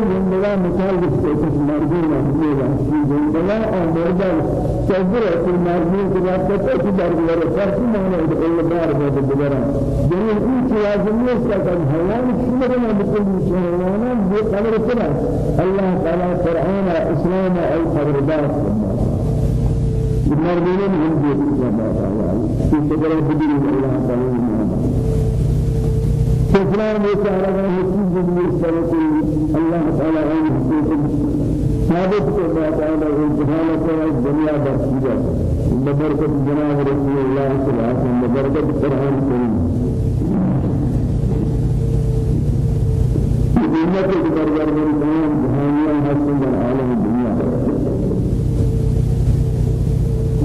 من جندلا مثال بسكتش مرجونا بيا في جندلا أو مرجع تجرى في مرجين كذا كتير درجة فرق ما هو إلا بار بعد بجران جنين إيش لازم يسكت حيوان شمرنا بكل شيء بقدر كذا الله تعالى قرآن إسلام أو خبردار المرمين من جيد في سبيل بدر الله تعالى فلان يسأل عن حكم جبريل الله تعالى عن حكم ثابت كما تعالى الجهالة والدنيا بسيطة ببركة جناب رسول الله صلى الله عليه وسلم ببركة القرآن الكريم أمة البربر من تمام. جهانيا حسن العالم الدنيا.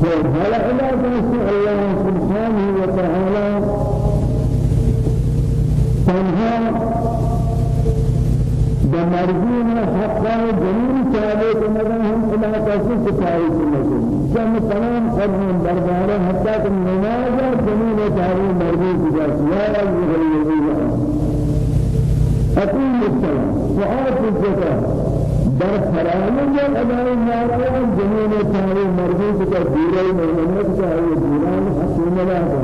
فهل إلى الله سبحانه وتعالى انسانها بمرجون حقا جميل تعليق مدنهم إلا تسيس تعليق مدنهم جمع تمام قدهم برداره حتى تنماجا جميل تعليق مرجون تجاسي يا رب غير الله أقول السلام فعالت الزكاة در فرامل جل أدائي ناريان جميل تعليق مرجون تجاسي ديري مهمت تعليق ديران حسين الله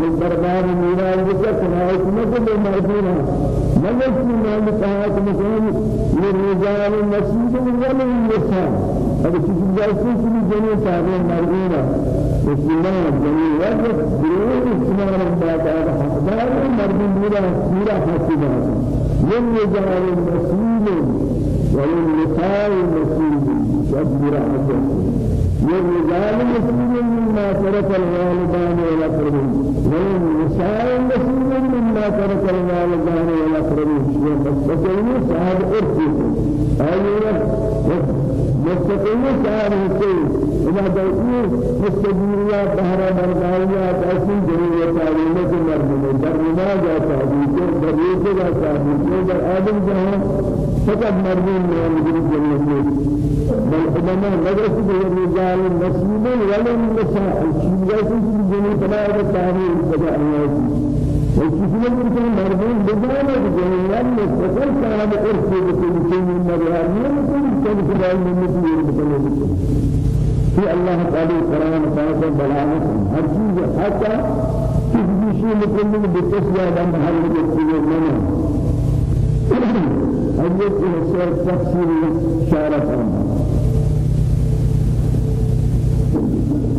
من دربار ميران ذكر نهاية مثل مرغوبا مجلس من نهاية مثلا للرجال النسيب وللنساء هذا شيء جالس في جميع تعالى مرغوبا بسم الله جميل وجه بروح اسمه الله تعالى حقدار مرغوب ميران ميران حكيم للرجال مسؤول وللنساء مسؤول شبر عبد للرجال مسؤول مما ترك الوالدان والأقربين وللنساء مسؤول مما ترك الوالدان والأقربين مستقيم صاحب إرث أيوة. مستقيم صاحب إرث إذا دعوه مستجيريات بهرا برقائيات أسين جريوة تعليمة مرمون در نماز تعبير در يوسف تعبير در آدم جهان. فقط مرمون من مجرد جنة بل علماء مدرسة الرجال نصيب ولم نساء جالسين في جنة بلا تعبير بدا الله وكيفية كان مرمون بدانا بجنة مستقل كان إرث بكل شيء من مريم كل شيء في العالم من مثير في الله تعالى القرآن فاز بلاغة هر چیز حتى کسی شيء مكمل بالتسوية عند محل التسوية لنا هذه السير تفسير شارة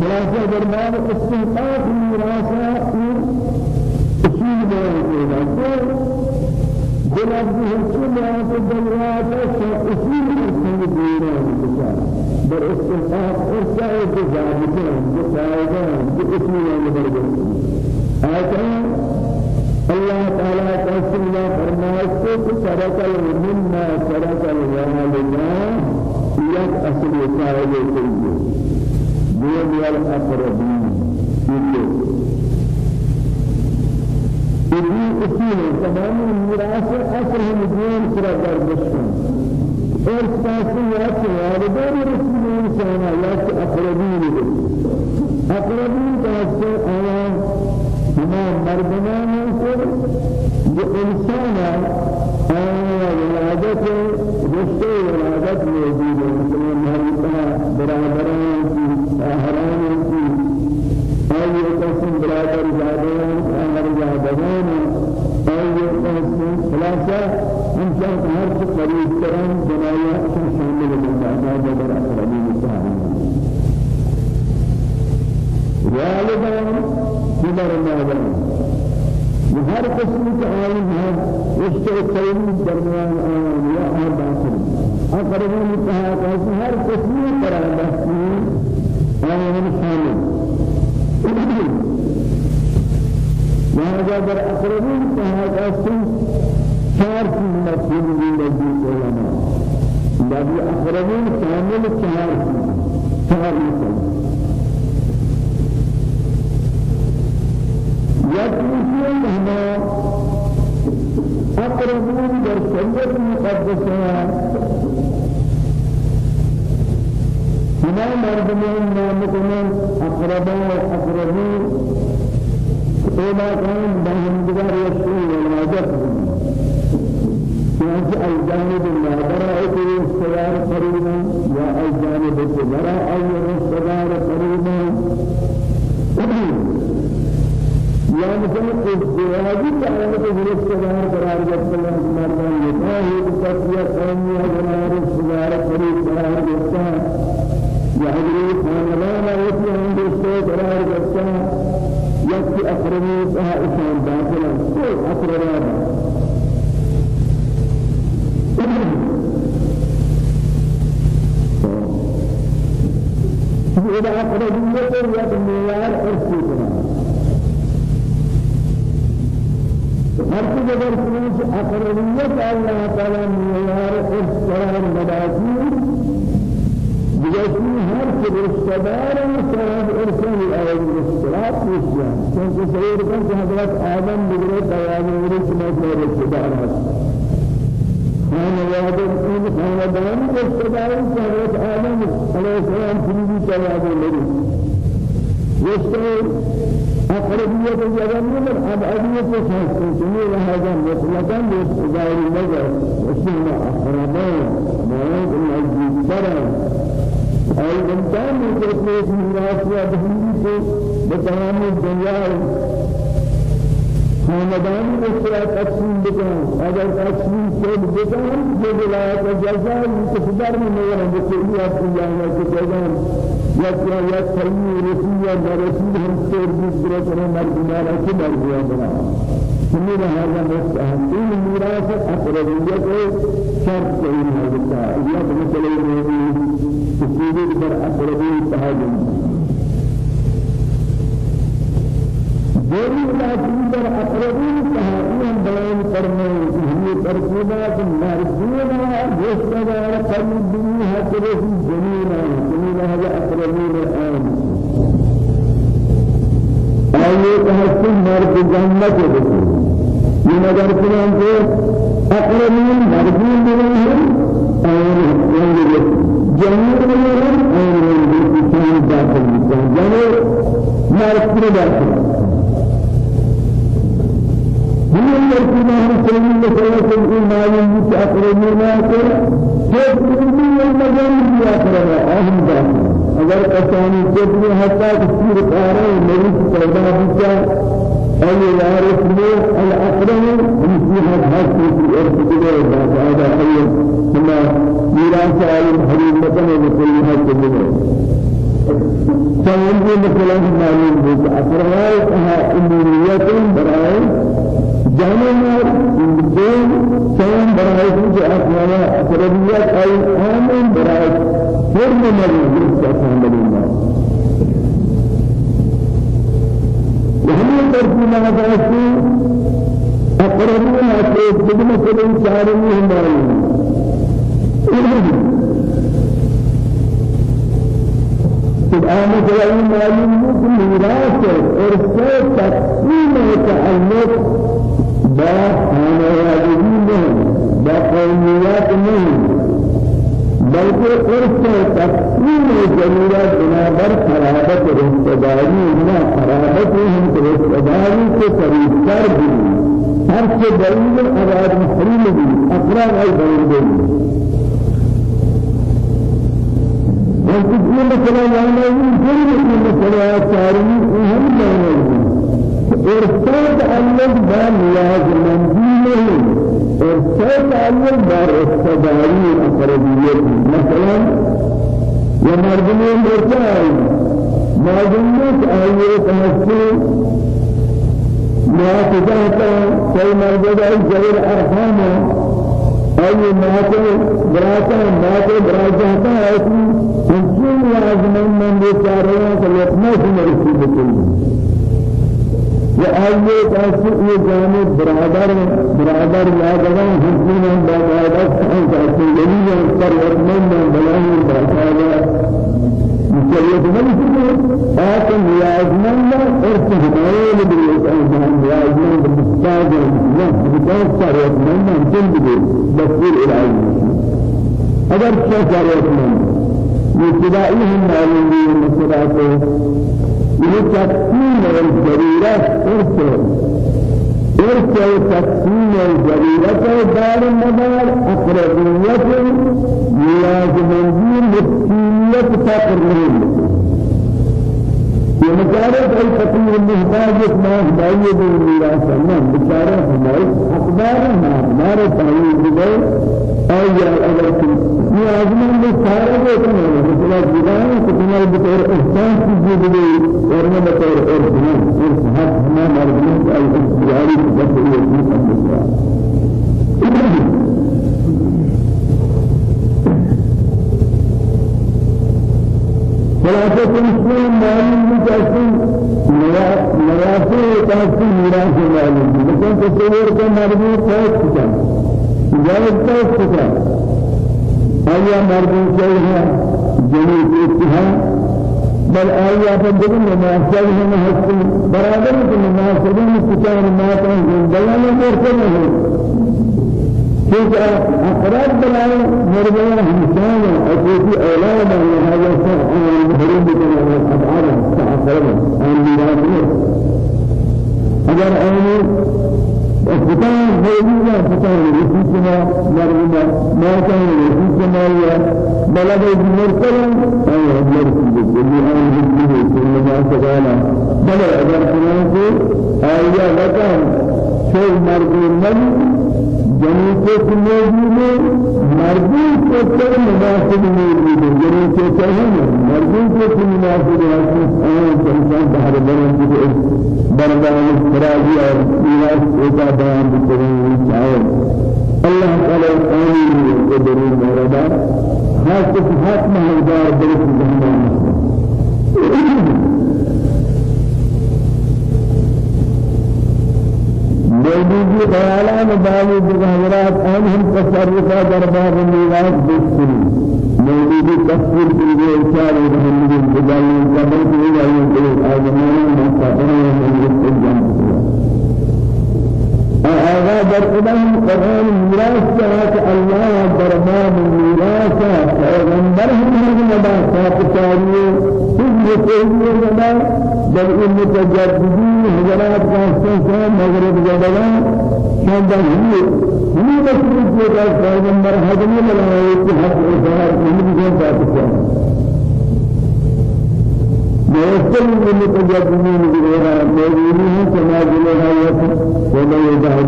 خلاصة دربار استنقاق الميراثة أصول بيان كذا بلفظ الحكم ميراث الدنيا أصول الحكم بر استحقاق ارساء بزابطان بقائدان باسمنا لبرگان آياتنا الله تعالى الله فرمائك ترك مما ترك الوالدان يك أصل قائد كله دون والأقربين يكو إذن أصول تمام الميراث أصل دون سرى بردشتان اور ساسی یاد والدین رسول انسان یاد اقربین اقربین کاسے آیا مردمان کو جو انسان آیا ولادت رشتے ولادت موجود ہے مثل محرمہ برادران کی هر قسم عالم ہے اس کے قیمت درمیان آن یا ہر داخل اقربون متحاق ہے ہر قسم پر آن آن شامل لهذا در اقربون متحاق ہے چار چیز مفهوم لدی علماء لدی اقربون شامل چار چار مثال. هنا أقربون در سيد المقدسة هنا مردمين نامتين أقرباء أقربون إذا كان بهم دار يشري والواجب يعني الجانب النادر أو السيار قريبا يا الجانب الكبرى أو السيار قريبا یا مثلا ازدواجی تعالی کے ذریعے قرار قرار دیتا ہے مردان یہ ہے کہ تصفیہ قومی قرار قرار قریب قرار دیتا ہے یا حضرت خاندان ایسی ہم دوستوں قرار دیتا ہے یا کہ اقربی کہا اسان داخل ہے کوئی اقربا إذا أقربية يد أرسل ہر کو اگر سنش اقربیت اللہ تعالی معیار اس قرار مدازی بجسمی ہر کے رشتہ دار صاحب ارسل آئے رشتہ پوچھا کیونکہ سید کن کہ حضرت آدم بگرے تیار میرے سمجھ میں رشتہ دار ہے خانواد این خاندان رشتہ دار حضرت آدم. علیہ السلام کی تیار میرے رشتہ أقربية الجبل من أبعدية الشخص جميل هذا مطلقا باستدار النظر وسمى أقربان مواد العزيز برا. أي إنسان يتركه ميراث وبهندي بتمام الدنيا خاندان کو سرا تقسیم بکن اگر تقسیم شد بکن جو ولایت جزا انتظار میں نہیں ہے کہ یہ آپ کو جانا کہ جزا یا یا صحیح رسی یا رسی ہم بھی درہ کرے مردمارا کی مرضیہ بنا. سمی لہذا مستحقین میراث اقربیت شرط صحیح ہے بتا اللہ بمثلے میں تسیدی پر اقربیت تحاجم. دوری تحاجم پر اقربیت تحاجم. بیان کرنے کی ترکیبات مرضیہ جس کا قریب بھی ہے کہ جمیلہ هذا أقربين الآن آية تحسن مرد جنة بسي من أجر كلام أقربين مرضين بهم آية جنة بهم آية بسي داخل بسي جنة مرد داخل هم يرسلون هم سلمين لسلسل إيمان يتأقربون كيف يرسلون المجال يتأقربون أهم داخل اگر کسانی جبری حتی کسی کاره مریض پیدا بیچا ای یارف مو الاقرن نصیحت هست کی ارتقاء باقاعده ای ثم میراث عالم حریم مکن بكل بده فهم مثلا معلوم ہے کہ اقرار کہا میں دین سیم برائے جو اقرار اقربیت آی عام برائے فرم مريض الحمد لله وهم ترجمة هذا أقربون أكيد بدون كل شارين هم الآن جاءوا معلوم ميراث إرث تقسيم متعلق بخانوادگی با قومیت نہیں بلکہ عرف تقسیم جمیلہ بنابر قرابت رشتداری بنا قرابت ہم رشتداری کے قریب کر بھی. ہر سے دلیل آباد محرم بھی اقرار ہے دلیل بھی. وقت یہ مسئلہ جانا ہے جن کی مسئلہ چارمی اہم جانا ہے ارسال تعلق با نیاز مندی نہیں ارسال تعلق بار استداری اقربیت مثلا یا مردمی مرتاعی ما جنت آية تمثل ما تجاهك كي مرجع الجبر أرحامه أي ما براتا ما براجعتا أي إنسان لازم من بيشارة فليتنا في مرسي بكل وآية تأثير جانب برادر برادر لا جوان حسين برادر سان تأثير جميع أكثر وثمان من بلاه برادر. مشيت من سنة لكن لازمان لا إرث هداية بالإنسان لازمان بالمستاج لا بالأكثر وثمان من جنب بسير إلهي أجر شجر وثمان يتبعيهم معلومين مسراته لتقسيم الجريرة إرث إرث تقسيم الجريرة دار المدار أقربية ملازمين مسكينية تقريب في مجالات أي فقير المحتاج ما هداية بالميراث الله بشارة حماية أقدار ما مار تعيين بدأ أي أگر لازم بشارة بيتنا مثلا جدان كتنا بطور إحسان جدي ورنا بطور إرسان إرسان ما مرضين أي إختياري بطور إرسان خلاصة المسلم معلوم بتأثير مراسل تأثير ميراث معلوم لكن تصور کا مربوط ہے جائز ہے کتا آیا مربوط ہے جنوب اتحاد بل آیا فدرن مناسب ہے محسن برابر کے مناسبین کتا ما کان زندگی میں مرتبہ ہے كيف أقرب بلاي مربوطة همسان أتوفي أولاد من هذا الشرع عن المهرم بكنا والأبعاد تعقرب عن ميراثه أجر أني الفتان هذه فتان رسيسنا مرمى ما كان رسيسنا يا بلد المرسل أي مرسل اللي أنا بجيه كل ما سجانا بل أجر فلان آية لكان شيء مرضي جنین کے موجود ہے کو کر مناسب موجود ہے جنین کے چاہیے مردی کو کر مناسب ہے اور انسان باہر بننے کی بردان فراغی اور میراث کا بیان کریں چاہے اللہ تعالی آمین کے درود مردا خاص حق مہدار بلکہ زمان موجودی خیالان باوی بغیرات آن هم تصرفا در باب میراث بسری موجودی تصویر کیے اشار رحم دی بدائی قبل کی کہ آزمان میں سفر میں جان آغا در قدام قرآن میراث کا اللہ دربار میراث پیغمبر ہم مدا صاحب تاریخ مسئلے مدا بل ان متجددین حضرات کا استنسان مغرب زدگان شاندہ ہی ہی مسئلے کے پیغمبر حضرت ملائے کہ حق اظہار ہم بھی جانتا موصل للمتجددين بغيرها موجودين كما جلها يكون ولا يزال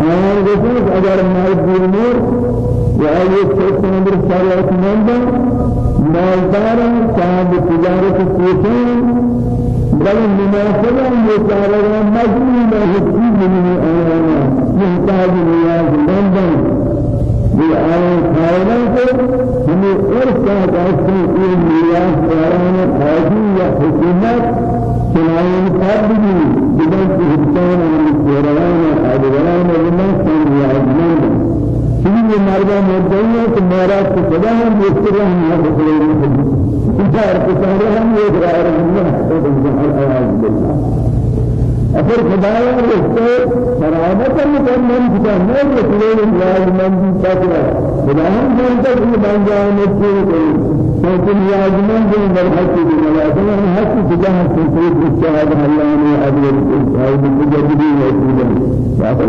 آيان رسول أجر ما الدين وآية سيد نمبر سارة نمبر مالدارا صاحب تجارة السيسان بل مناسبة يتعرض مجموعة هدفي من آيانا محتاج نياز نمبر بالآية خائنة ہمیں عرف کا داشتن این میراث داران حاجی یا حکومت چنائن قبلی بدن کی حکمان و سیران و آدوان و من سن نیازمند چیزی مردم مردمی ہے کہ میراث کو خدا ہم مستر ہم یہاں بکرے ہیں اشار کسارے ہم یہ قرار ہیں اللہ بالله اگر خدایا رستے برابر میں من کتا میں رسول اللہ من کی تکرا خدایا جانتا کہ بن جائے میں پوری کوئی لیکن یازمن جو در حق کی ملازم ہے حق کی جہاں سے کوئی اجتہاد اللہ نے ادل اجتہاد مجددی رسول اللہ بات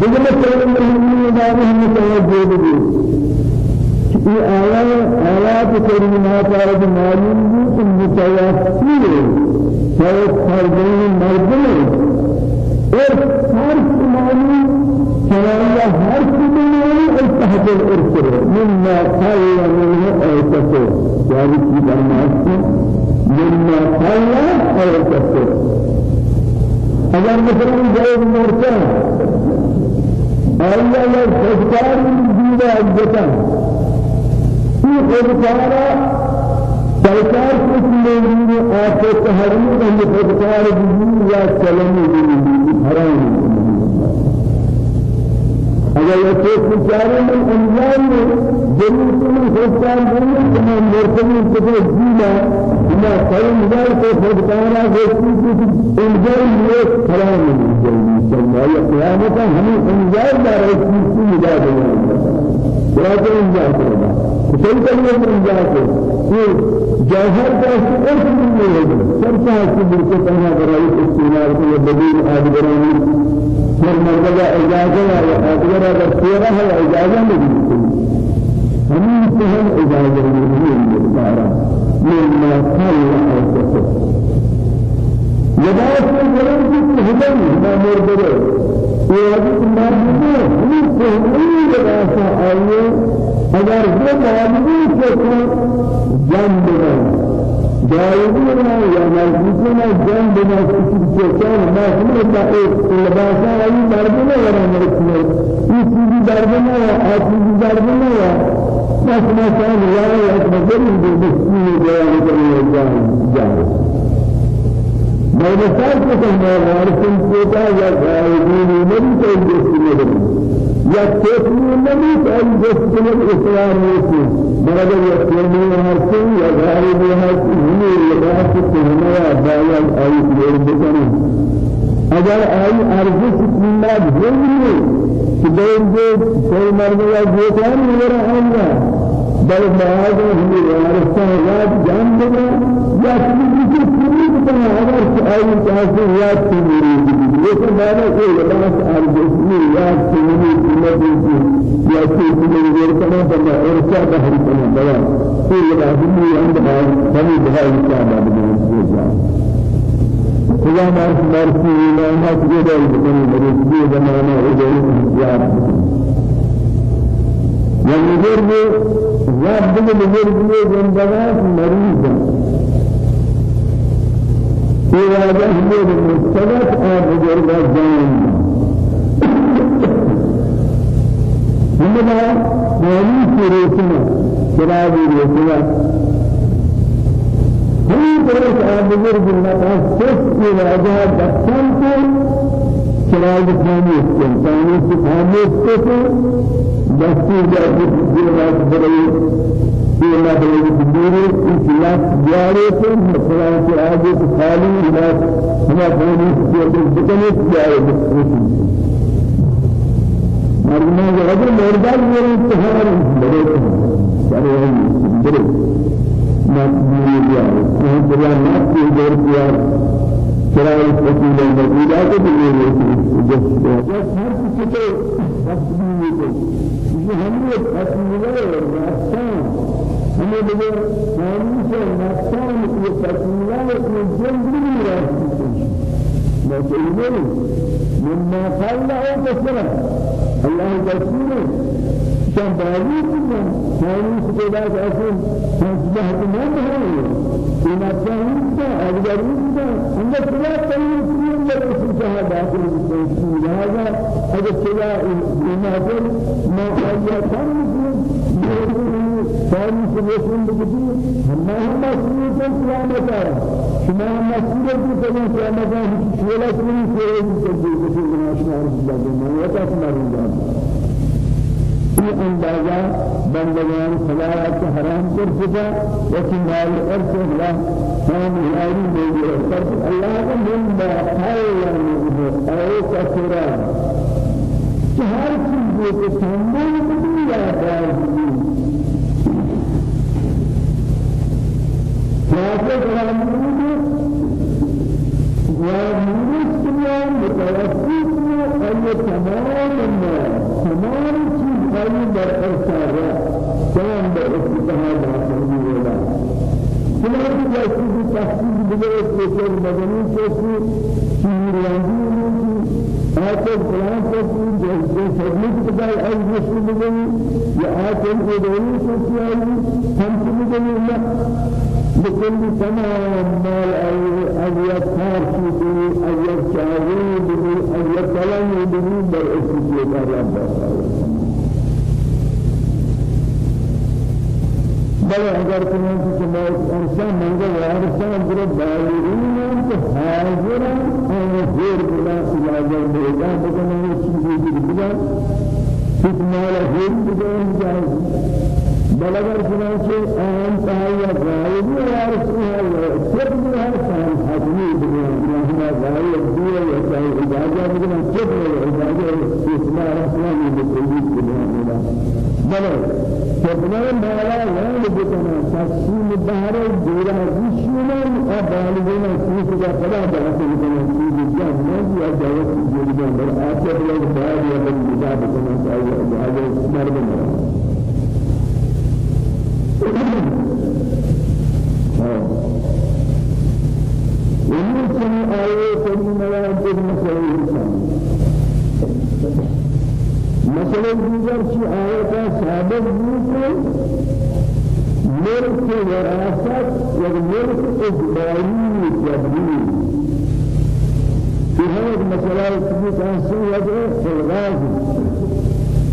دیگر مسئلہ میں ہم متوجہ بھی في آيات آيات كريمات على معلوم ہے متوفي سوف خرجين مردم اور ہر معلوم چنانچہ ہر الارسل مما قل منه كثر يعني في برنامج مما أو كثر اگر مثلا جاي مرتا ايا لا تذكر دينا اجتا في خذكارا سرکار کچھ لوگوں آپ کو تحریم کا خودکار بھی یا کلمہ بھی حرام اگر یہ چیز بچارے میں انجام میں جنہوں سے میں سوچتار دوں کہ میں مرتبی سکے جینا میں قیم جائے تو خودکارہ دیکھتی کہ انجام میں سلام نہیں جلدی چلنا یہ قیامتا ہمیں انجام دار ایک چیز کی مجھا دیا براتے انجام کرنا کسی طریقے پر انجام کرنا یہ جوہر کا اس نہیں ہے۔ سب کا اس کی برکتانہ برائی، اس کی نارکہ بدیر آدھ برانی ہر مرتبہ اجازہ ہے اگر اگر تیرا ہے اجازہ نہیں ہمیں سے ہم اجازہ نہیں مقدارا من ما قال أو كفر يبقى في الكلام في الهدى ما مرده وهذا ما مرده من كل هذا آية اگر وہ معلوم سے جان بنا نزدیکی نہ جان بنا کسی سے کان مسئلہ کا ایک لباسا والی درد نہ ورا مرکنے یہ چیز درد نہ ہے آتی درد نہ ہے بس ما كان لا يتمثل بالمسكين جوان كريم جان جان ما نسال كما وارث كوتا يا غايبين من كل یا تسلیم نبی تو این جسم اسلام نیستی برای یا تسلیم هستی یا غریب هستی همی لباس تهمه یا باید آیی دیر بکنی اگر تسلیمات هنگی که دین جو سر مرد یا جوتان میره آنیا بل بعد همی وارثان یاد جان بگا یا چیزی که پوری بکنه اگر آیی کسی یاد کنی لیکن بعد سے لباس ارزشی یاد کنی مدرسي يأتي من غير كلام بنا إرسال بحر بنا في لازمي عند بعض بني بهاي الكلام بدون إذا ما مرسي لا ما تقدر بني مرسي زمانة وجهه زيادة يعني غير رب من غير غير زندگات مريضة في هذا هو المستند آب غير جان ہمارا مولوی کی روشنا شرابی روشنا ہم آپ بزرگ اللہ سس کی راجہ دکھن کو شراب خاموش کو خاموش خاموش کو دستی بڑی یہ اللہ بڑی دوری کی خلاف جارے کو مثلا کہ آگے خالی خلاف ہمارا خاموش کی دکنے جارے مرنا جرد مردان میرے تہار بڑے بڑے بڑے مجبوری دیا ہے دریا نہ کی دور کیا چرائے فقیر المدینہ کو بھی یہ جس جس ہر کسی کو مجبوری کو یہ ہم نے فقیر راستہ ہمیں لگے قانون سے راستہ یہ فقیر ہے کہ جلد نہیں راستہ مسئلہ مما قال له بسرعة الله رسوله كان بعيد جدا كانوا سبلا كاسم فجاه ما هو إن أتاهم دا أجرهم دا عند سبلا كانوا سبلا برسول جاه داخل الجنة هذا أجر سبلا إن أقول ما أجر كانوا كانوا سبلا بكتير هم هم مسؤولين سلامة شما مسؤولين كذا سلامة ولا كذا سلامة كذا كذا أشعار الله ما يتأثر في اندازہ بندگان خدایا کے حرام کر چکا وكي مال ارث اللہ ہم یاری لے گئے پر اللہ کا من باقائے یعنی اے کثرا کہ ہر چیز کو سنبھال بھی یا دار خلاصہ کلام ہے ونورس دنیا متوسط ہے تمام الناس تمام خالی در ارسال تمام در استثمار داخل می‌آید. چنانچه جایی تحصیل بگیرد که مدنی کسی شیرانی آتل فلان تقول جلسة سبيل كذا أي جسم بدني يا آتل بدني سوسيالي هم بدني لا بكل تمام مال أي أي كار شيء أي شاوي بدني أي كلام بدني برئيسية رب بل اگر کنن کہ موت انسان منگا وارثان در بالغین تو حاضر اور غیر بلا علاج دیگا بکنن چیزی دیگا فتمال غیر بدون جائز بل اگر بلغر سنانچے اہم سہایا غائب ہے اور اس میں ہے سب میں ہے سہم حضمی دنیا ہمارا غائب دیو یا چاہی اجازہ مجھے سب میں ہے اجازہ اسماء رسلانی میں تنبیت دنیا ملا بلو سبنان بھالا یعنی بتانا تقسیم بہر دورا رشیمان اور بالغینا سیس کا خدا بہت بتانا سیس کا مجھے اجازہ جلدہ بر آسر لگ بھائی اگر مجھا بتانا چاہیے اجازہ اسمار بنا ومن آية كريمة وانتظر مسائل مثلا دیگر چی آیت ثابت بود ملک وراثت یا ملک اجباری جبری في هذا المسألة التي تنسي في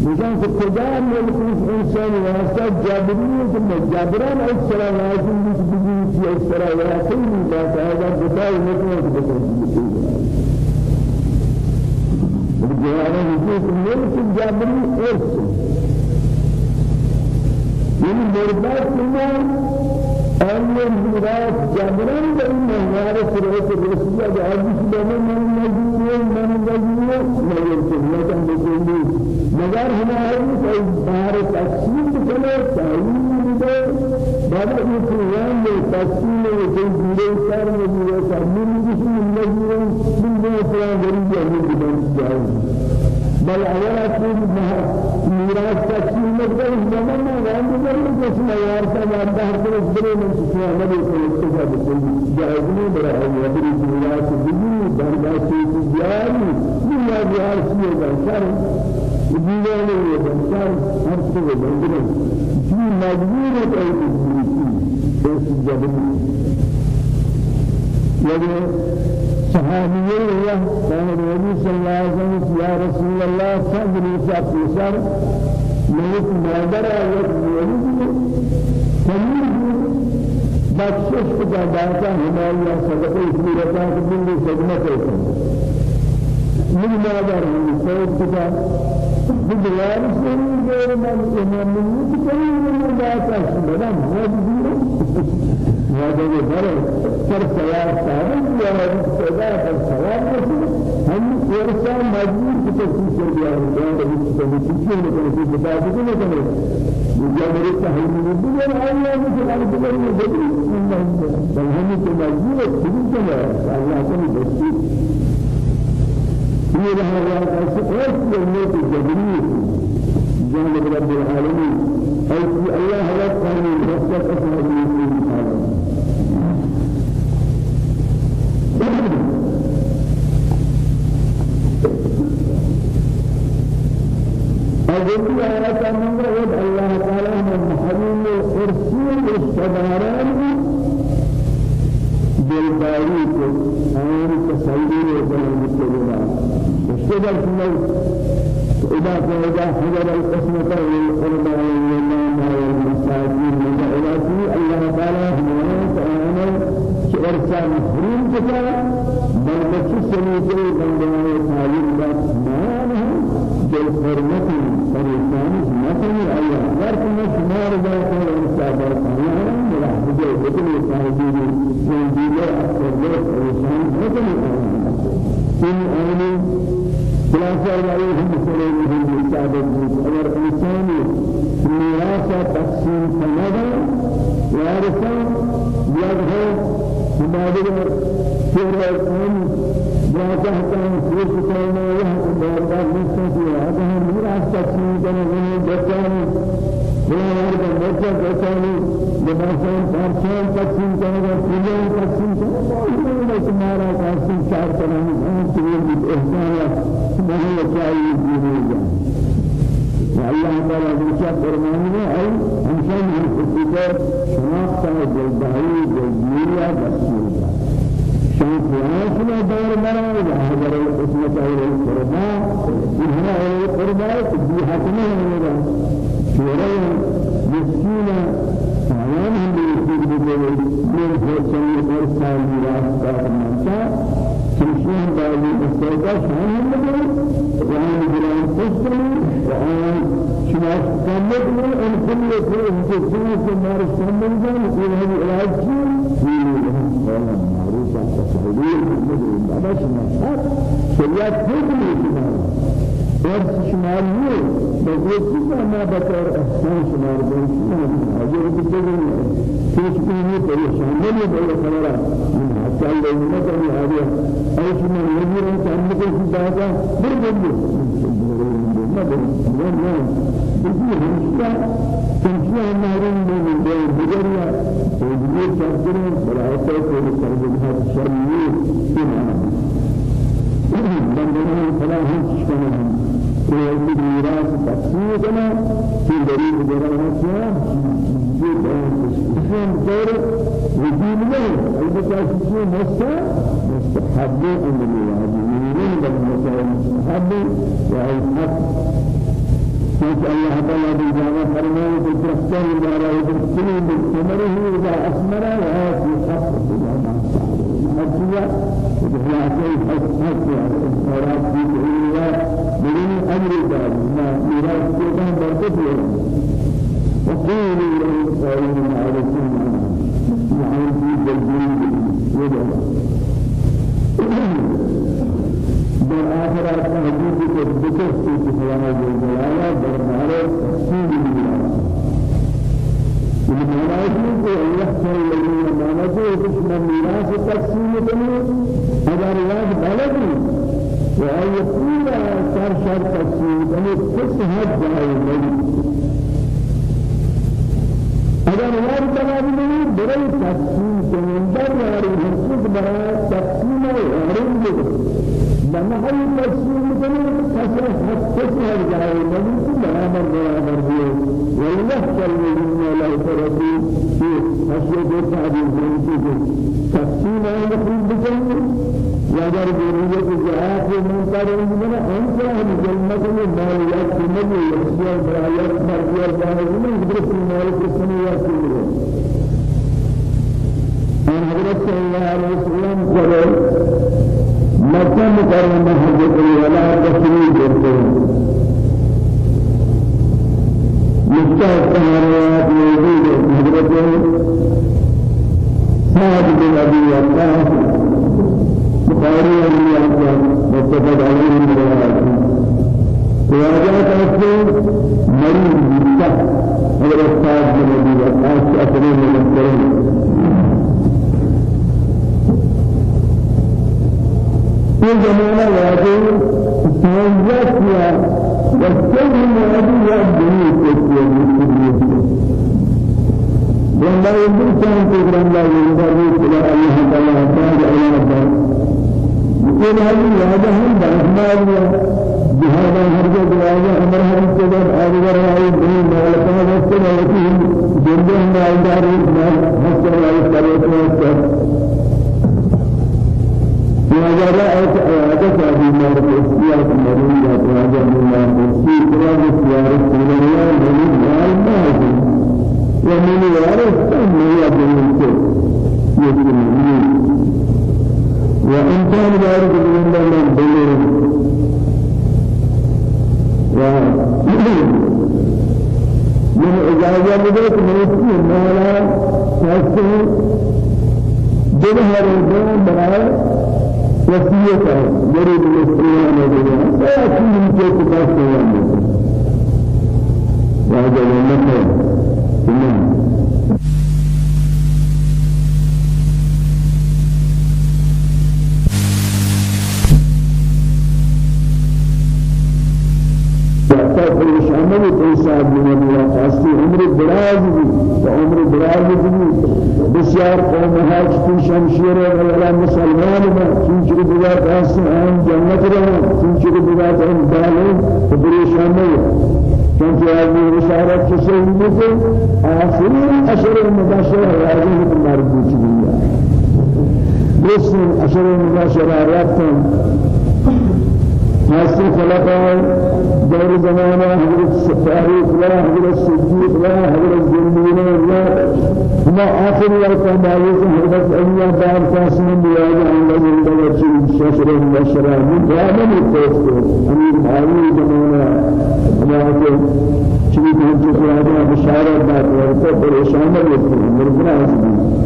الغاز مشان كتجار ملك الإنسان وراثت جبري ثم جبران أكثر لازم بيجي في أكثر وراثي لا هذا بتاعي مثل بتاعي جوارا وجود ملك جابري إرث يعني مربات كنا أن الميراث جابران بين وارث رئيس الرسول جابري بين من مجنون من مجنون ما يمكن ما كان مجنون مگر ہمارے کوئی باہر تقسیم کرے تعلیم دے بعد یہ قرآن میں تقسیم میں کوئی دیرے سر میں دیرے سر میں جس میں لگے من دے قرآن غریب ہے وہ بن جائے۔ بل اگر اپنی میراث تقسیم میں کوئی زمان میں رام کر لے جس میں یار کا یاد باہر کر اس بڑے میں سے عمل کو استفادہ کوئی جائز نہیں بڑا ہے یہ بڑی میراث دی بڑا سی جاری دنیا کی ہر چیز دنيانا يبنسان هرسل بندرن في مجبورة أي تسليسي بس الجبنة يعني صحابي الله قال النبي صلى الله عليه وسلم يا رسول الله صدري فأقصر ملك مادر آيات مولد تنور بخشش کا داتا ہمارا صدق اس لیے رہتا ہے کہ من صدمہ کرتا من مادر ہم سعود کا بدوار غیر من امام من کوئی من داتا ہے ہم هذا يبرر سر سوار صاحب يا سوار سر سوار هم ورثة مجبور بتسويس الدنيا ده بتسويس الدنيا ده بتسويس الدنيا ده بتسويس مجبور تحمل الدنيا الله مثل على الدنيا بدري بل هم مجبور تسويس الله كان هي هذا السؤال الموت الجبري جانب رب العالمين. أي الله العالمين رب العالمين أجل رب الله تعالى من بالباريك في الموت. إذا كان حجر القسمة والقربان والنام والمساجين وجعلاتي الله تعالى هناك أنا شعرسا محروم كتا بل بچه سنيته بندان تعليم بات مانه بالحرمة فريسان مثل أيها لكن شمار ذات الإنسان الله ملاحظة بكل صاحبين من دين أكثر ذات فريسان مثل أيها إن أنا خلاصة عليهم مسلمين بالسابق أمر إنساني ميراث تقسيم كندا وارثا يدخل مبادئ سورة جاء كان سوق كان يهت بارد مستشفى هذا ميراث تقسيم كان من بچان ولا هذا بچا بچان لباسان پارچان تقسیم کرنے پوجان تقسیم کرنے بس تمہارا تقسیم چار کرنے ہم تمہیں احسان ہے نہیں چاہیے دینے الله تعالى بيشاء فرمانه أي إنسان يخطط شناخت جلدائي جلدية بسيطة شان فلاش ما دار مرا وهذا القسمة أول القرباء أول القرباء في حكمه هذا شورى مسكينة سلام هم بيصير بجوي من فرسان داري مستوى شان هم بجوي وعن جلان تسلم وعن شماس كمل من كل كل جسمه سمار سمر جان وهذه العلاج في الهند معروف التصوير هذا شماس شريعة كل درس شمار نہیں بلکہ چیزا ما بطور احسان شمار بلکہ حاضر بتگن کچھ بھی نہیں پریشان نہیں بڑا خبر من حتى لو ما كان هذا اي شيء من يجري كان ممكن في ذاك برجع ما ما ما بيجي هنشتا تمشي النارين من الدنيا ويجي تفكير براءة كل سرد هذا الشرير بندگان خدا هم شکنن که این میراث تقسیم کنه که دری بجرا هستن یہ اسلام دور وجود نہیں البتہ یہ مستحب مستحب ان الواجب من المسائل مستحب والحق كيف الله تعالى بجامع فرمان تكرستان إلى يبسلين بالثمره اذا اثمر وآتي حق بجامع حجية وبهلاكي حق حق الصورات في كلية بدون أمر ذلك ما ميراث بركته وقولوا له قائلين على سنة وعن في جلدين وجل در آخرات حدیث کے ذکر سے سبحانہ جلالا دربار تفصیل ملا الملائكة کو اللہ تعالی الذين مانته اسم میراث تقسیم کرنے اگر یاد بلدی وأن يكون شر شر تقسیم کرنے کس حد جائے اگر یار تمام نہیں بڑے تقسیم کے اندر یاری حقوق برائے تقسیم وارد دے بنحل تقسیم کرنے کسر حق کسر جائے نبی کو برابر برابر دے والله كالذين لا يتربون في خشية تعبير تقسيم على كل بجنة اگر ضرورت جهات منکر من انت هم مال یا سمجھ یا برایت مرضی جاهز میں حضرت مال قسم یا سمجھ ان حضرت صلی اللہ علیہ وسلم مکہ مکرمہ حضرت ولا تشریف کرتے ہیں مستحق روایات موجود ہے حضرت سعد بن ابي وقاص بخاري ولي متفق عليه من روايات روايات أصل مريض مفتح هذا الأستاذ من أبي وقاص أسرين من الكريم في زمانه واجب توجه كيا والسجن واجب يبني كتير والله يقول كان في الله يقول الله تعالى تعالى يقول هذه هذا هم بأحمال بهذا هرجة دعاء أمر هم كذا أول رأي بني مالك ما وصل لكن جنبه ما يدار ما حصل على السبب وهذا رأيت آيات هذه ما رأيت مريم يا راجع من الله في كلام سيارة سيارة من مال ما هي ومن يعرف أن هي بني يسمى وإن كان ذلك من الله بلغ من إجازة لذلك مرسي مولا فاسه دلها رجال برای وسیعت ہے غریب مسلمان ہے دنیا ساتھ ہی کے پاس ہے وهذا المثل من رامن الكوفر أمير معاوية زمانه ما چیز جو قرآن بشارت داد اور کو پریشان ہے مرنا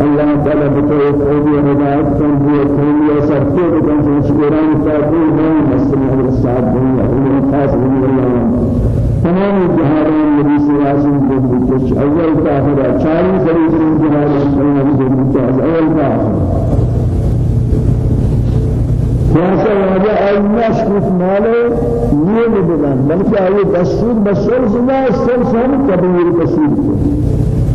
اللہ تعالی بتائے قومی ہدایت کن بھی قومی سر کو کن سے قرآن پاک میں مسلم حضرت صاحب بن اللہ خاص بن اللہ تمام جهارين النبي صلى الله عليه وسلم بكش أول كافر شاري سرير جهارين صلى الله عليه وسلم أول كافر خلاصہ واجہ آئیناش کچھ مالے یہ نہیں بدن بلکہ آئے دستور بسر زنا سر سر کبیر دستور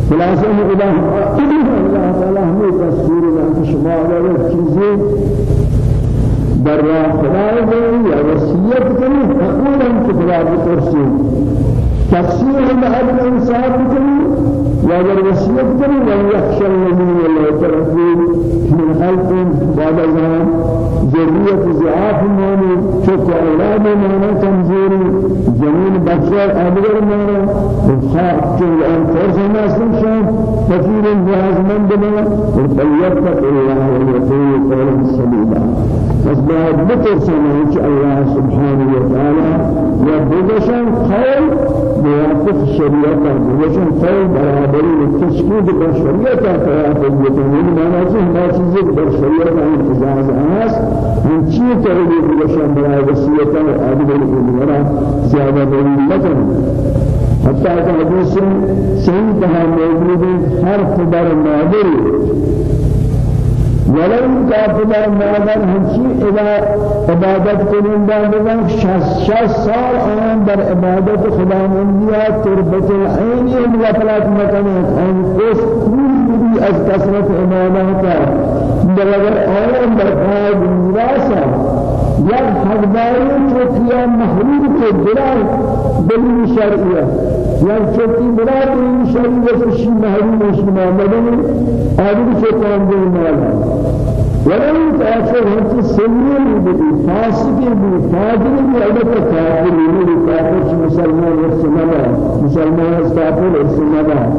خلاصہ میں الہ اللہ تعالی ہمیں دستور اللہ شما علیہ چیزیں در راه داری یا وصیت کنی حقوق هم که خدا بترسی تقسیم هم عدل انصاف کنی یا اگر وصیت کنی و یخشى الذين لا يتركون من خلق بعد زمان ذرية ضعاف ماني شك أولاد مانا كمزوري جميل بشر أبغر مانا وخاف الآن فرس الناس شان كثير جهاز من بنا فليتق الله ويقول قولا سديدا فاسباب بترسنا الله سبحانه وتعالى وبدشان قول موافق شريعة بدشان قول برابري التشكيل بالشريعة فيعطي من معنى ما چیزی در شریعت انتزاز است این چی تولی بلشان برای آدم الامورا زیادہ بری نکن حتی کہ حدیث صحیح کہا موجود ہر خبر نادر ولو كافر مادر همشي إلى عبادت کنن دادن شش شش سال آن در عبادت خدا مندیا تربت العین این غفلت مکنه آن کوش کوی از کثرت عبادت در آن در پای میراث یک حقداری چوکیا محروم کے بلال دلیل شرعیہ یا چوکی بلال دلیل شرعیہ سے شی محروم مسلم آمدن آدم سے کام دے مالا. ولن تأثر هذه السنة بدي فاسد بدي فاجر بدي أبدا كافر بدي كافر مسلمان مسلمان مسلمان كافر مسلمان.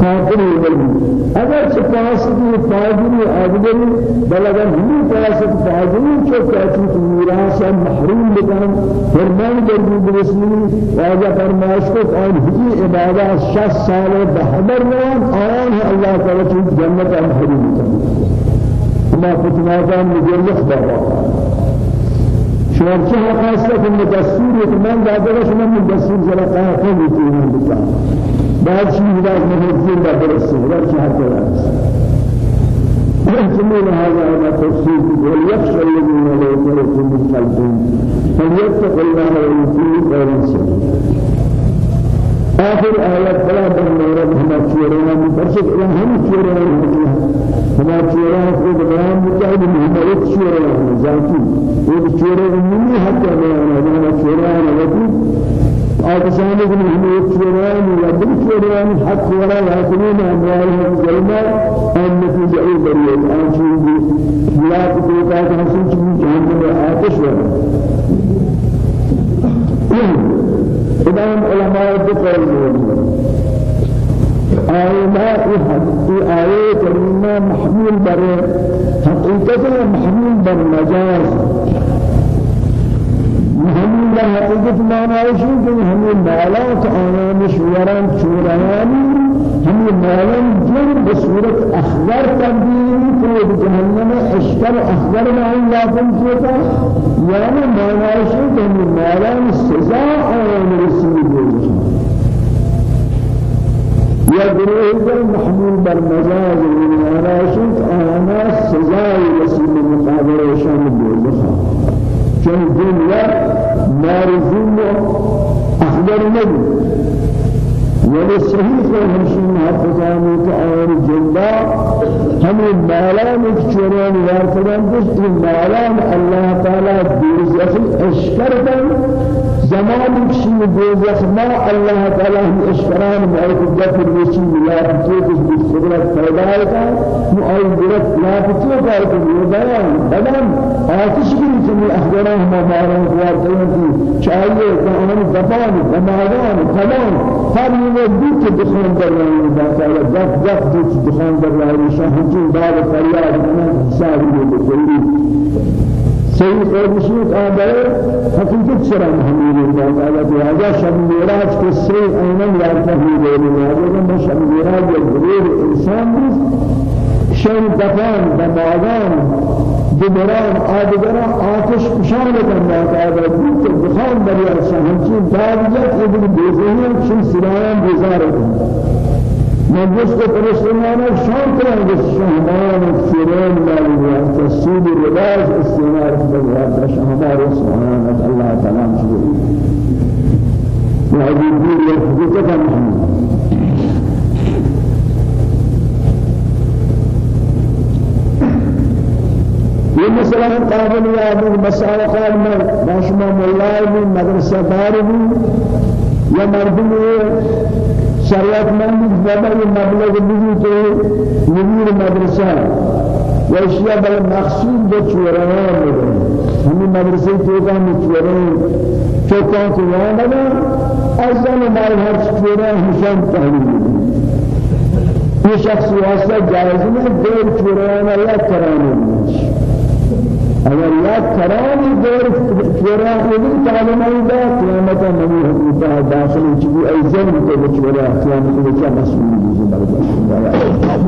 کافر بلی اگر چه فاسدی فاجری آدمی بل اگر ہمی فاسد فاجری چو کہتی تو میراث محروم بکن فرمان کردی برسلی واجہ فرمائش کو آن ہی عبادت شخص سال بہدر نوان آن اللہ تعالی چیز جنت محروم بکن ما فتناتان مجرخ بابا. شوارچه حقاصة من دستور يتمنى دادش من دستور زلقاء قوي تيمان بكان بعد شيء لا مهزين لا برسل لا لا يحتمل هذا على تفسير وليخشى الذين لا من قلبهم فليتق الله ويطيع غير آخر آیات بلا بنورت ہما چیرنا مفرشت اللہ إلا هم تشيرونا ہے ہما چیرنا کو بیان مجاہد ہما ایک چیرنا ذاتی۔ ایک چیرنا نہیں حتی بیان ہما چیرنا ہوتی آتسان ابن ہم ایک چیرنا لبن چیرنا حق ولا یاکنین اموالهم ظلما آن نتیجہ ای بریت آن چیزی ملاک کو حسن چیزی جہنم آتش ورد إمام علماء بقول آيات آية كريمة محمول بر حقيقة محمول بر مجاز. همین حقیقت معنیشی که همین مالات آنان شوران شورانی همین مالان جن بصورت أخبار تبدیل کنه جهنم اشکر أخبار ما لازم کیتا یعنی که همین مالان سزا آنان رسید یا گروه محمول بر معنیشی آنان سزای رسید مقابل شان دوزخ چون دنیا مارزون أخبار نبود. ولی صحیح کو ہمشین محفظانی کا اور جندا ہمیں مالان ایک چوران وارتدان دست مالان اللہ تعالی دوزخ اشکر زمان شيء دوزخ ما الله تعالى هم إشكران معرف الجفر وشيء لا تجوز بالصبر فدارك معرف جرت لا تجوز ذلك البيان بدن آتش بن جميع أخبارهم ما بارن قوار تيجي شاية كمان زبان زمان كلام هر يوم دوت دخان در راه باطل جف جف دوت دخان در راه شهر بعد فریاد من حساب بکنید صحیح قربشیت آدھر حقیقت سرا محمد اللہ تعالیٰ لہذا شب میراج کے سے اینن یاد تحویل دے لہذا کہ شب میراج غرور انسان نیست. شن دفان دماغان دبران آدگران آتش کشان کرنا تعالیٰ بیت دخان دریا شہنچین داریت ابن بیزہین چن سرایان بیزار کرنا من جس کو پرستانا شان کریں جس شہمان سیرین لالی تسید رباز استعمال کرنا شہمان سبحانه الله تعالی شکر. وهذه دي الحقيقة محمد. یہ مثلا قابل یاد مسائل قال میں باشما مولا بھی مدرسہ دار بھی یا مردم شریعت من زمان مبلغ بزرگ تو مدیر مدرسہ و اشیاء بل مقصود به چوران میدن همین مدرسه توگان میچوران چوکان کوان بدن از زن مال هر چوران هشام تحلیل یہ شخص واسطہ جائز نہیں دیر چوران یا کرانے اگر یاد کرانی دور چورا خودی تعلیم ایدا قیامت نمی حکمتا داخل چیزی ایزن تو چورا قیامت کو کیا مسئول ہے برداشت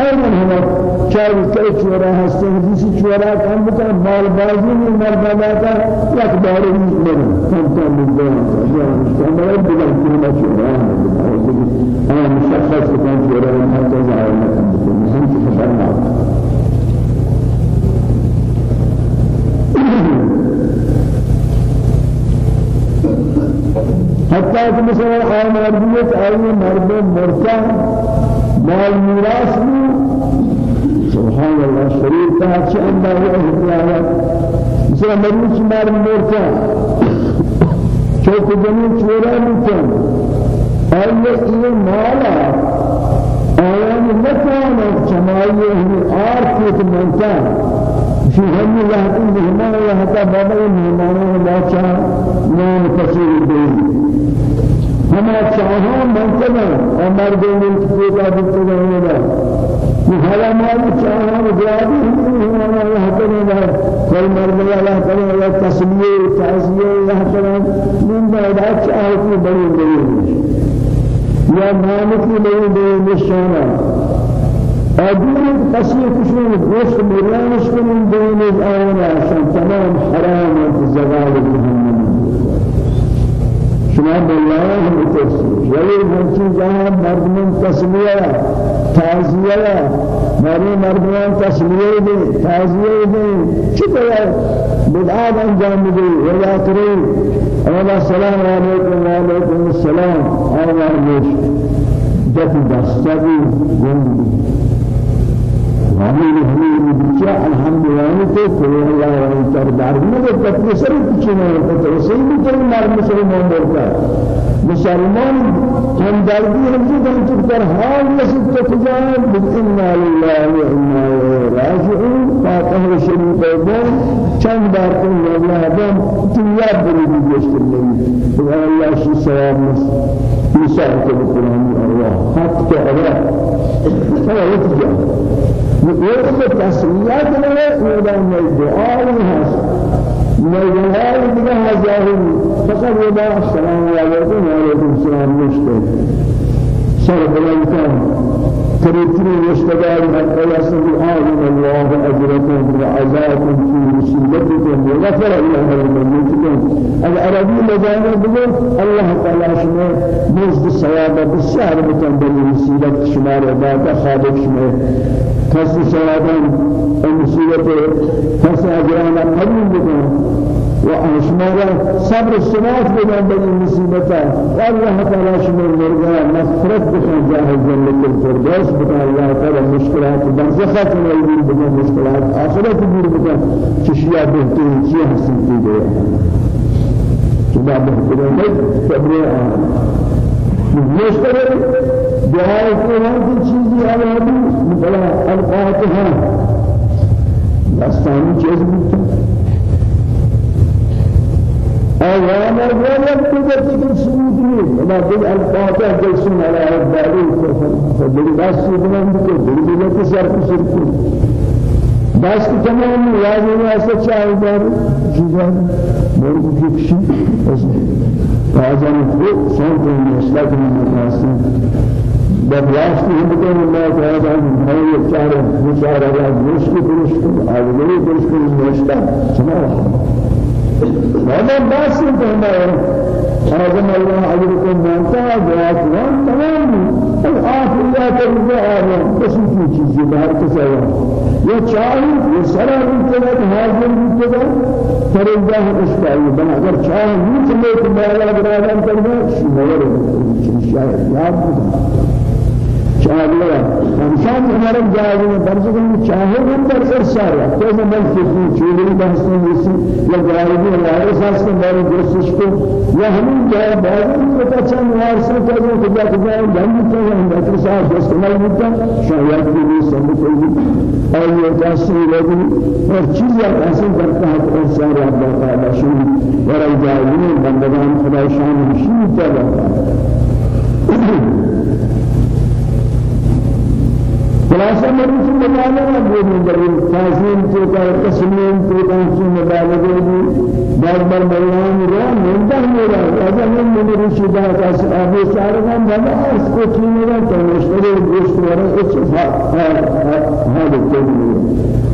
ایمن ہم چار کئی چورا ہستے ہیں جسی چورا کام بتا مال بازی میں مرد کا یک دار نہیں کم کم مدن ہمارے بلا کلمہ چورا ہے ہم مشخص کام چورا ہم تو ظاہر نہ کرتے ہیں ہم خبر حتى مثلا آن مردیت آئی مرد مرتا مال میراث سبحان الله شريف تحت الله احتیاط مثلا مریض مرد مرتا چوک زمین چورا میکن آیا این مالا آیان نتوانا چمایی آرتیت منتا في هم يهتم بهما يهتم بابا مهمانه لا شاء نام كثير الدين ہما چاہاں منتنا بتنا ہونا یہ مال چاہاں دیابی ہمارا حکم ہے کوئی مرد والا کرے یا تسلیہ تعزیہ یا کرے من بعد کی بڑی بڑی یا مالک کی بڑی بڑی نشانہ أدين قصير كشون گوشت مريانش من دين الآن عشان تمام حرام الزوال جهنم. شما بالله متوسل ولی همچین جهان مردمان تسلیه تازیه. مردم مردمان تسلیه دی تازیه دی چی باید بدعات انجام دی ولا کری اولا سلام علیکم و علیکم السلام. آوار گوش دفی دستا بی ہمیں ہمیں بچا الحمدللہ تو کوئی اللہ و دربار میں تو کتنے سر کچھ نہیں ہوتا تو صحیح بھی تو مار مسلمان بولتا مسلمان ہم دردی جو ہم تو در حال نصیب تو خدای بنا لله و أنا راجعون. فاتح شریف بن چند بار تو اللہ آدم دنیا بری گشت نہیں تو اللہ شی ثواب مس مثال کے قرآن اللہ حق کے اگر فلا وقت تسلیت میں میدان میں دعا ہے میں دعا دیگه ظاهر فقط ودا السلام علیکم و علیکم السلام نشته. سر بلندان كريتني يشتغل حتى يصل عالم الله أجركم وعزاكم في مصيبتكم وغفر الله لمنكم العربي مجانا بقول الله تعالى شما مزد الصواب بالسهر بتنبلي مصيبة شما رباك خالق شما کسی شوادان مصیبت کسی اجران قبول بکن و اشمارا صبر السماس بدن بني مصیبتا والله تعالى شمر مرغا مغفرت بکن جاه جنة الفردوس بکن الله تعالى مشکلات برزخت نویل بکن مشکلات آخرت دور بکن چشیا بہترین چی حسن کی گئے چنا بہترین صبر مشترك دعاء في چیزی آوازی مثلا الفاتحة. دستانی چیز أيام الرجل تجد في سجود لي ما بين الفاتحة جلسون على بس يبنون بكو بدي بدي تسير كسر بس. تمام لازم واسه چاہیے دار چیزاں بڑی کچھ فازن فوق صوت المسلك من الناس ببلاش في هندكم الله تعالى عن هاي الشعر مشاعر على مشكل مشكل أولي مشكل مشكل سماه هذا بس هذا أعظم الله أجركم مانتا جواتنا تمام الآخريات الرجاء بس في چیزی بہر کسایا یہ چاہیے یہ سارا انتظار حاضر انتظار فرجا اشتائی بنا اگر یہ چلے کہ میرا برادر کرنا شمار شاید یاد چاہیے انسان ہمارے جائے میں درج کرنے چاہے ہم در ارسال ہے تو میں کے چوری بحث میں اسی یا جائے بھی ہمارے ساتھ کے بارے دوستش کو یا ہم جائے بعد میں پتہ چل وار سے کہ کہ جائے جائے جنگ کے ہم در ساتھ دوست مل ہوتا شاید بھی نہیں سمجھ کوئی اور یہ جاسي لگی اور چیز ایسے کرتا ہے ارسال اللہ تعالی شان اور جائے بندگان خدا شان خلاصہ میں اس مطالعہ نہ بولوں در تعظیم کے کا تسلیم کے کا اس مبالغے بھی۔ بار بار بیان رہا نہیں میرا اگر میں نے رشیدہ کا ابو سارغان بنا اس کو کینے تو مشتری گوشت ورا کچھ حال لیے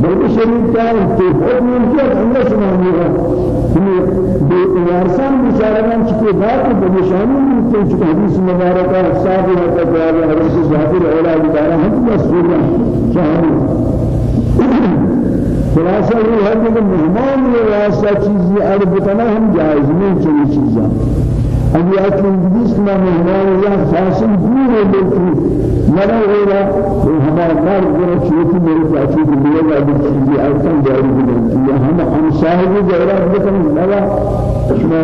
بلکہ شریف کا تو خود ممکن اللہ سبحانہ وتعالى بإنسان بشارة چکے بات بنشانی ملتے ہیں چکے حدیث مبارکہ صاحب ہے کہ حدیث ظاہر أولاد دارا ہم مسئول خلاصہ یہ ہے کہ مہمان یہ چیزیں ہم جائز نہیں چلی چیزاں انگلیس میں مہمان یا فاسم دور ہے بلکہ مرا گرا چوتی میرے چاچی کو لے گا بھی چیزیں ارکن جاری بلنکی یا ہم ہم صاحب جائرہ بکن لگا شما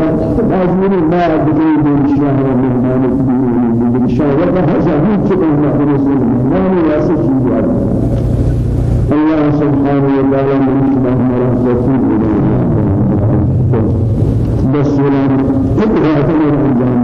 مجبوری ما بدون دون شهر مهمان بدون شهر و هزار هیچ چیزی نمیشه مهمان یا سجود الله سبحانه وتعالى من شبه مرحبتي بس ولا تقرأ الجنة كان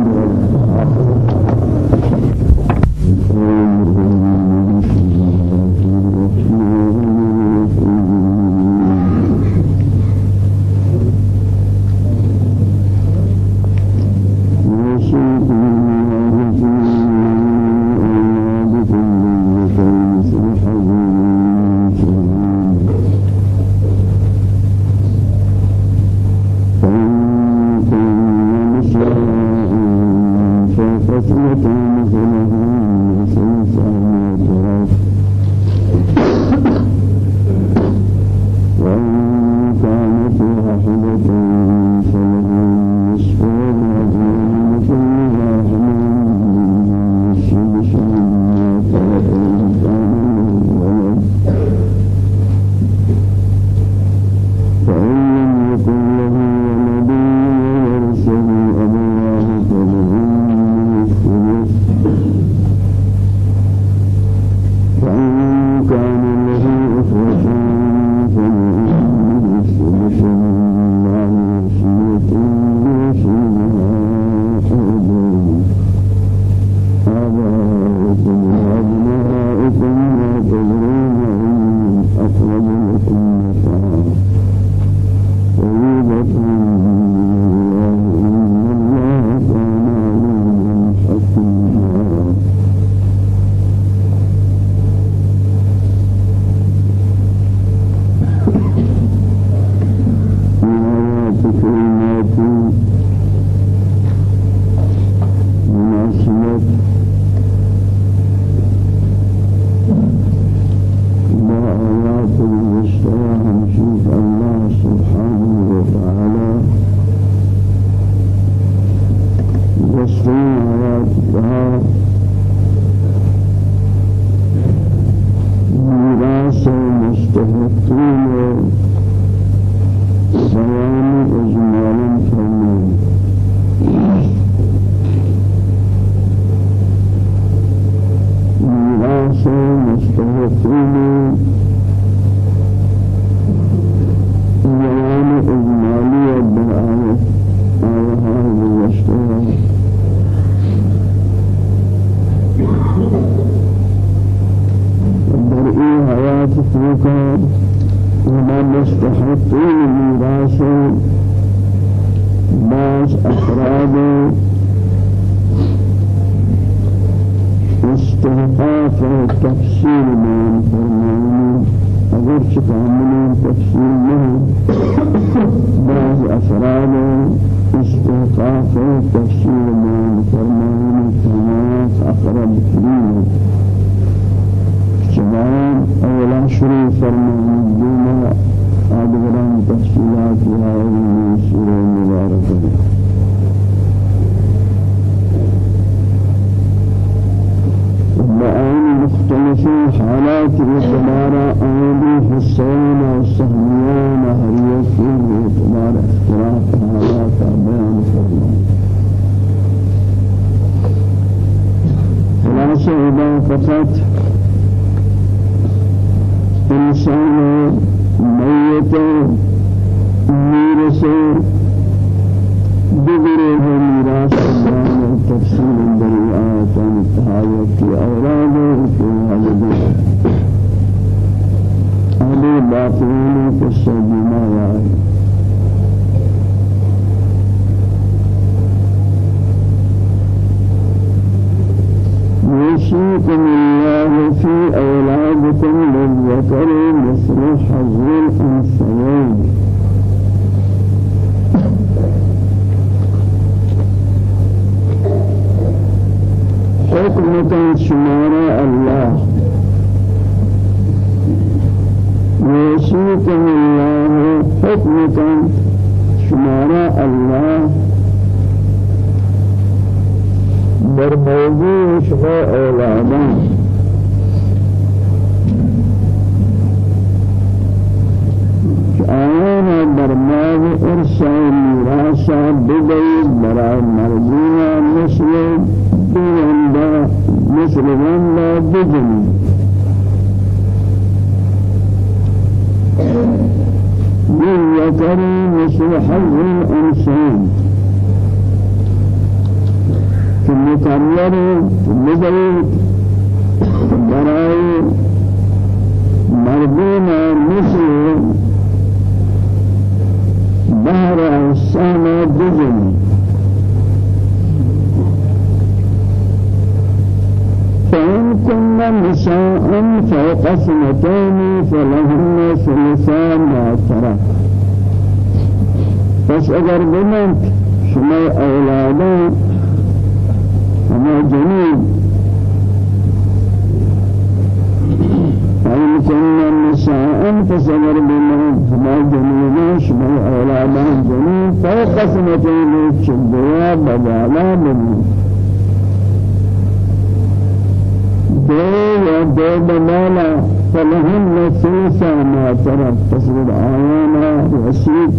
ما ترك تصویر آیانا رسید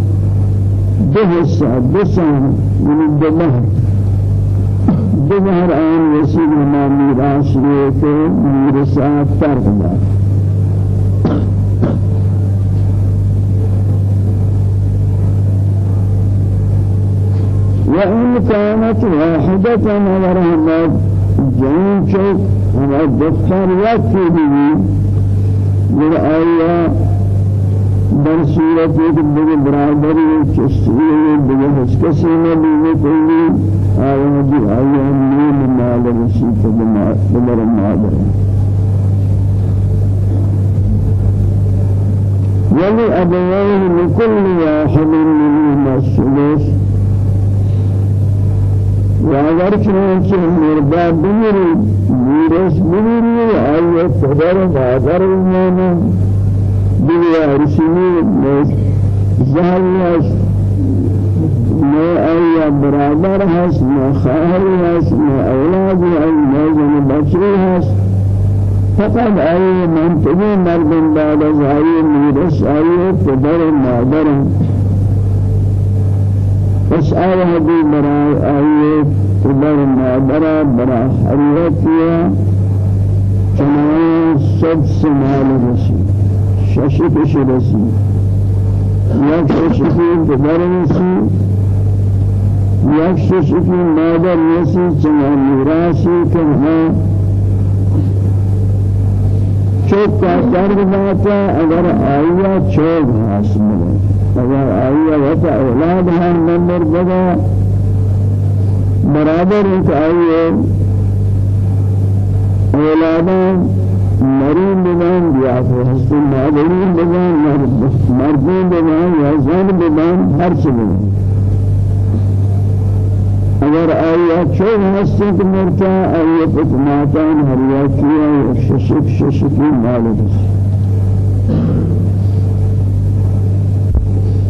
دو حصہ دو سام من دو مہر آن رسید ہما میراث لے کے میرسات ترک دار وإن كانت واحدة ورهبت جنين شوك ہمارا دفتر در صورت ایک بڑے برادری چستی بڑے حسکسی میں بھی کوئی آیا بھی آیا نیم مال رسید بمر مادر. ولی ابوین لكل واحد منهما الثلث واگر چنانچہ مردا بمیری میرس بمیری آیا پدر مادر ایمانا بیا رسمی زهریش ما آیا برادر هست ما خواهر هست ما أولاد هست ما زن بچه هست فقط آیا منطقی مردم بعد از آیا میرس آیا پدر مادر بس آیا دی برای آیه کبر مادر برای حریتیا چنان سدس مال رسي ششك شرسي یک ششکی بدر رسی یک ششکی مادر رسی چنان میراسی که چوک کا درد باتا اگر آیا چوک حاصل اگر آیا وتا أولاد ہم نمبر بدا برابر ایک آئیے ہر چیز اگر آیا چون هستند مرتا آیا فتناتان کیا ششک ششکی مالک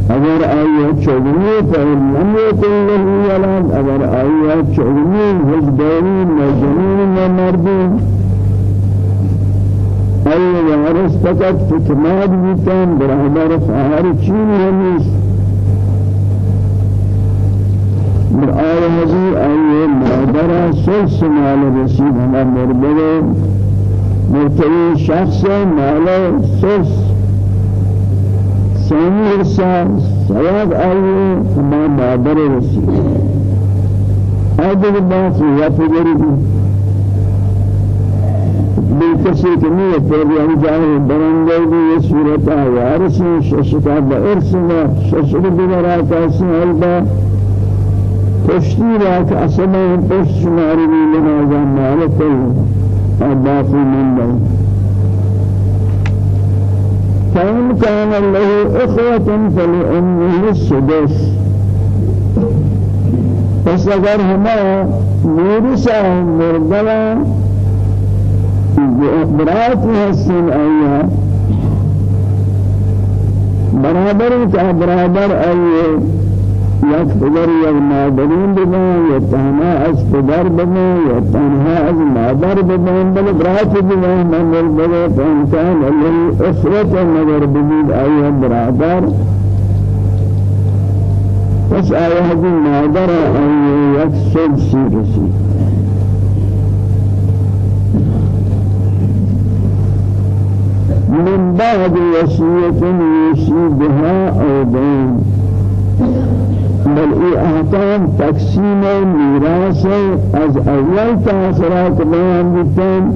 اگر آیا چونی فإن لم يكن له ولد اگر آیا چونی وجدانی مجنون مردی آیا وارث فقط فتنات بیتن برادر فهر چین همیست در آل حضور آئیے مادرہ سلس مال رسید ہما مربلے مرتبی شخص مال سلس ثانی رسا سواد آئیے ہما مادر رسید۔ آدھر باقی یا پجری بھی۔ بالکسی پر یعنی جاہے برنگے بھی یہ صورت آیا۔ رسی ششکا با ارسنا ششک بگرہ کاسی حلبہ پشتی را که أصلا پشت شماری بی لنازا مالک باقی من بی فإن كان له إخوة فلأمه السدس. پس اگر ہما میرسا مردلا برات حسن آیا؟ برابر کا برابر یک پدر یک مادرین ببین یا تنها از پدر ببین یا تنها از مادر ببین. بل برات ببین؟ من بل فانسان الذي اسرت نظر ببین آیا برادر؟ پس آیا هذه مادر آیا یک سب سی رسید؟ من بعد وصية يوصي بها أو دين بل ای احکام تقسیم میراث از اول تا بیان بیتن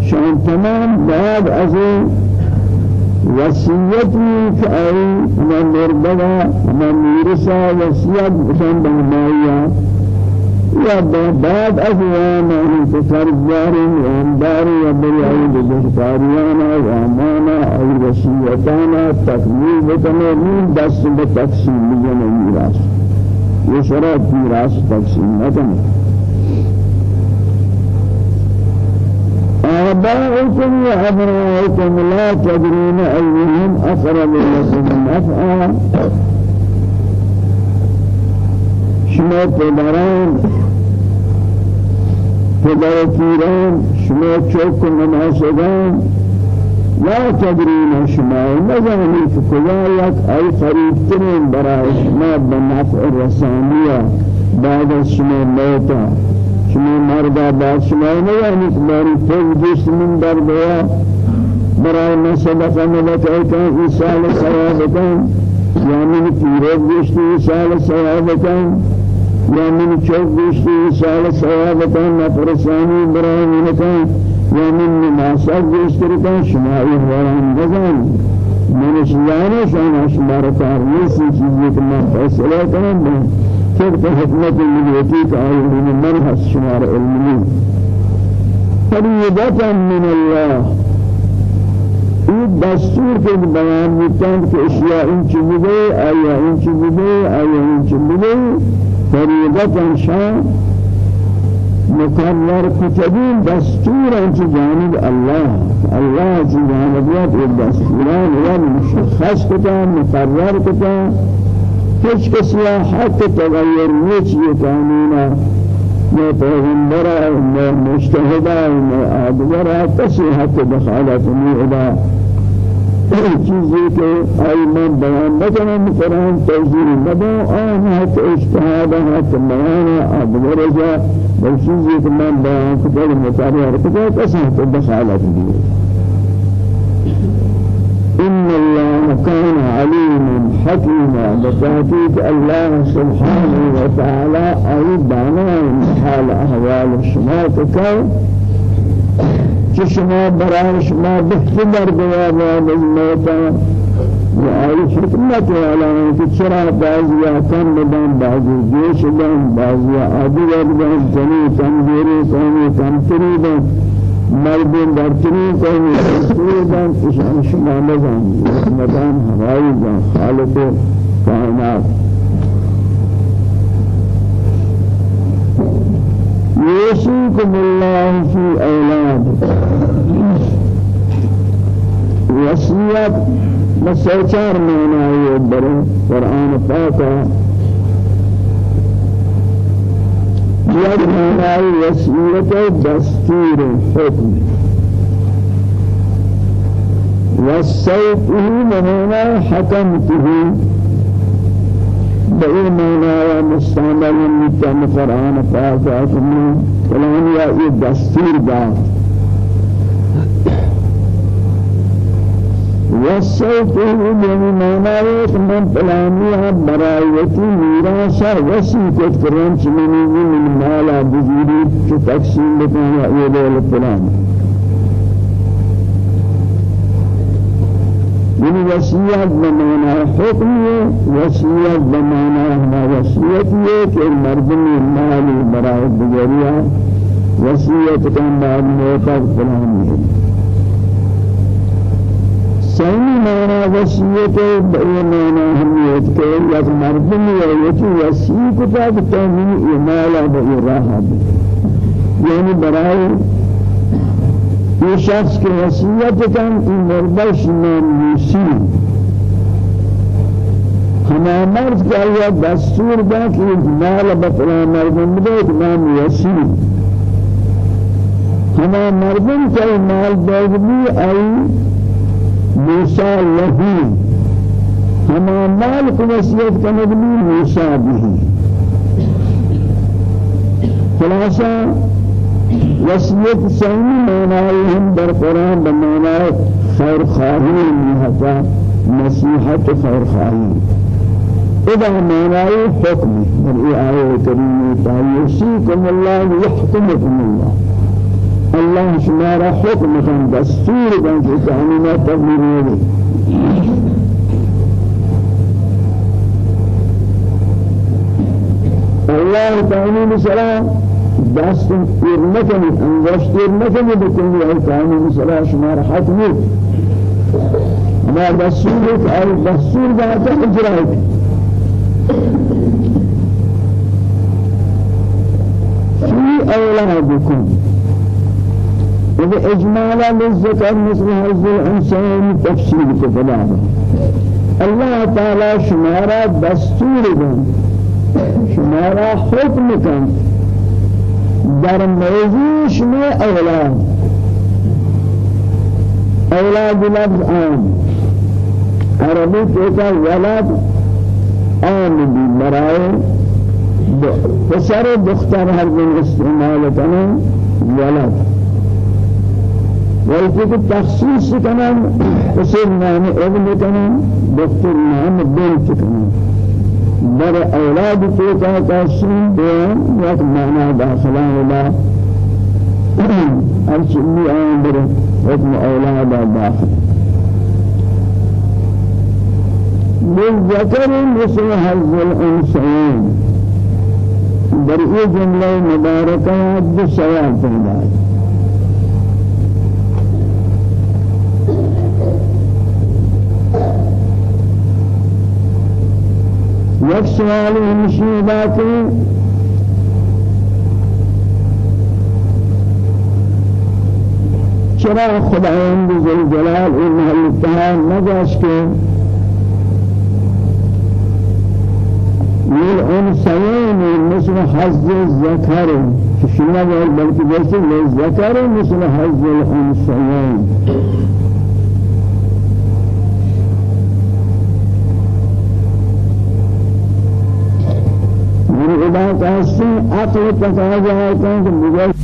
شان تمام بعد از وصیت که ای من مربدا من میرسا وصیت بشن بهمایا یا بعد از وام ان تفرزار وامدار یا بریای بشکاریانا وأمانا ای وصیتانا تکمیل بکنه دست به تقسیم میکنه میراث یہ شرط میراث تقسیم نکنه آباؤكم لا تدرون أيهم أقرب لكم نفعا. شما پدران پدر پیران شما چوک مناسبان لا تدرين شما نزانی یک ای قریبترین برای شما بنفع رسانیه بعد از شما موتا. شما مردا بعد شما نزانی که باری فوق جسم در گیا برای نصدق ملک ایکان ایسال سوابتان یا من پیرو گشتی ایسال سوابتان یا من چوک گشتی ایسال سوابتان نفرسانی برای منکان یا من نماسا گوشتر کن شمائی وران بزن. من شیانه شان شما را کار نیسی چیزی که من فیصله کنم بین طبق حکمت من هست شما را علمی فریدتا من الله. دستور که بیان میکنند که اشیاء این چی بوده آیا این چی بوده آیا این چی بوده فریدتا شان مقرر کتبین دستور انچ جانب الله الله چی جانبیت ایک دستوران و مشخص کتا مقرر کتا. هیچ کسی حق تغییر نیچی قانونا نه پیغمبر نه مجتهد نه آدگر کسی حق دخالت نیدا چیزی که آیمان بیان نکنم قرآن توضیح ندو آن حق اجتهاد حق بیان آدگر جا بل چیزی که من بیان کتاب مطالعه کتاب قسم تدخالت دیئے إن الله كان عليما حكيما بتحقيق الله سبحانه وتعالى أي دانا حال أهوال الشماء تكون شما برای شما بهتر جواب الموتى وآي حكمة على أن تشرع بعضي كم بدن بعضي جيش بدن بعضي عادي بدن كم جيري كم كم تريد مردم در ترین قومی سویدان اشان شما نزانی مدان هوایی جان خالق کائنات. يوصيكم الله في أولادكم. وصية مسيطر معنى يبرو قرآن فاتح یک معنی وسیلت دستور حکم والسيفه معنى حكمته بأي معنى مستعمل من قرآن فاتح كلام يا دستور دار وصيته بمعنى من فلانيها برايتي ميراسا وسيكت كرام چمني من مالا بزيري تقسيم بكانا يدول فلان. من وصية بمعنى حكم وصية بمعنى ما کہ مردم مال برائے بجریہ وصیت کن بعد موتا فلان سعی مانا وسیعت بئی مانا کے یک مردم یا یکی وسیع کتا بتامین ایمالا بئی راہ یعنی برای یہ شخص کے وسیعت کن این مردش نام یوسی ہما مرد کا یہ دستور دا کہ مال بطلا مردم بدے نام یسی ہما مردم کا مال دوگلی آئی موسى له هما مالك وصيت كنبني موسى به خلاصة وصيت سعيني معناهم در قرآن بمعنى خير خاهين منهتا نصيحة خير خاهين إذا معناه حكم من آية الكريمة يوصيكم الله يحكمكم الله. الله شمارا حكم كان دستور كان في تعليمات تبليغية الله تعالى مثلا دست تیر نکنی انگشت تیر نکنی بکنی ای تعالى مثلا شمار حکمی ما دستور ای دستور باید اجرا في أولادكم إذا إجمالا للذكر مثل هذه الإنسان تفسير كفلانه الله تعالى شمارا دستور دن شمارا حكم كن در موضوع شما أولاد. أولاد لفظ عام عربي كيكا ولد عام بي برای پسر دختر هر دن استعمال کنن ولد. ولكن تخصيص كمان حسين نام ابن كمان دكتور نام بنت كمان در أولاد کو کا تحسین بیان یک معنی داخلہ ولا الشمی آن در حکم أولاد داخل. للذكر مثل حظ الانثيين در یہ جملہ مبارکہ دو سوال پیدا ہے یک سوال همشی باقی چرا خداوند زلزلال این حلیتان نگاش که للأنثيين مثل حظ الذكر شنو قال بلکه بس للذكر مثل حظ الأنثيين من خدا کا آپ آتے تقاضا ہے کہ مجھے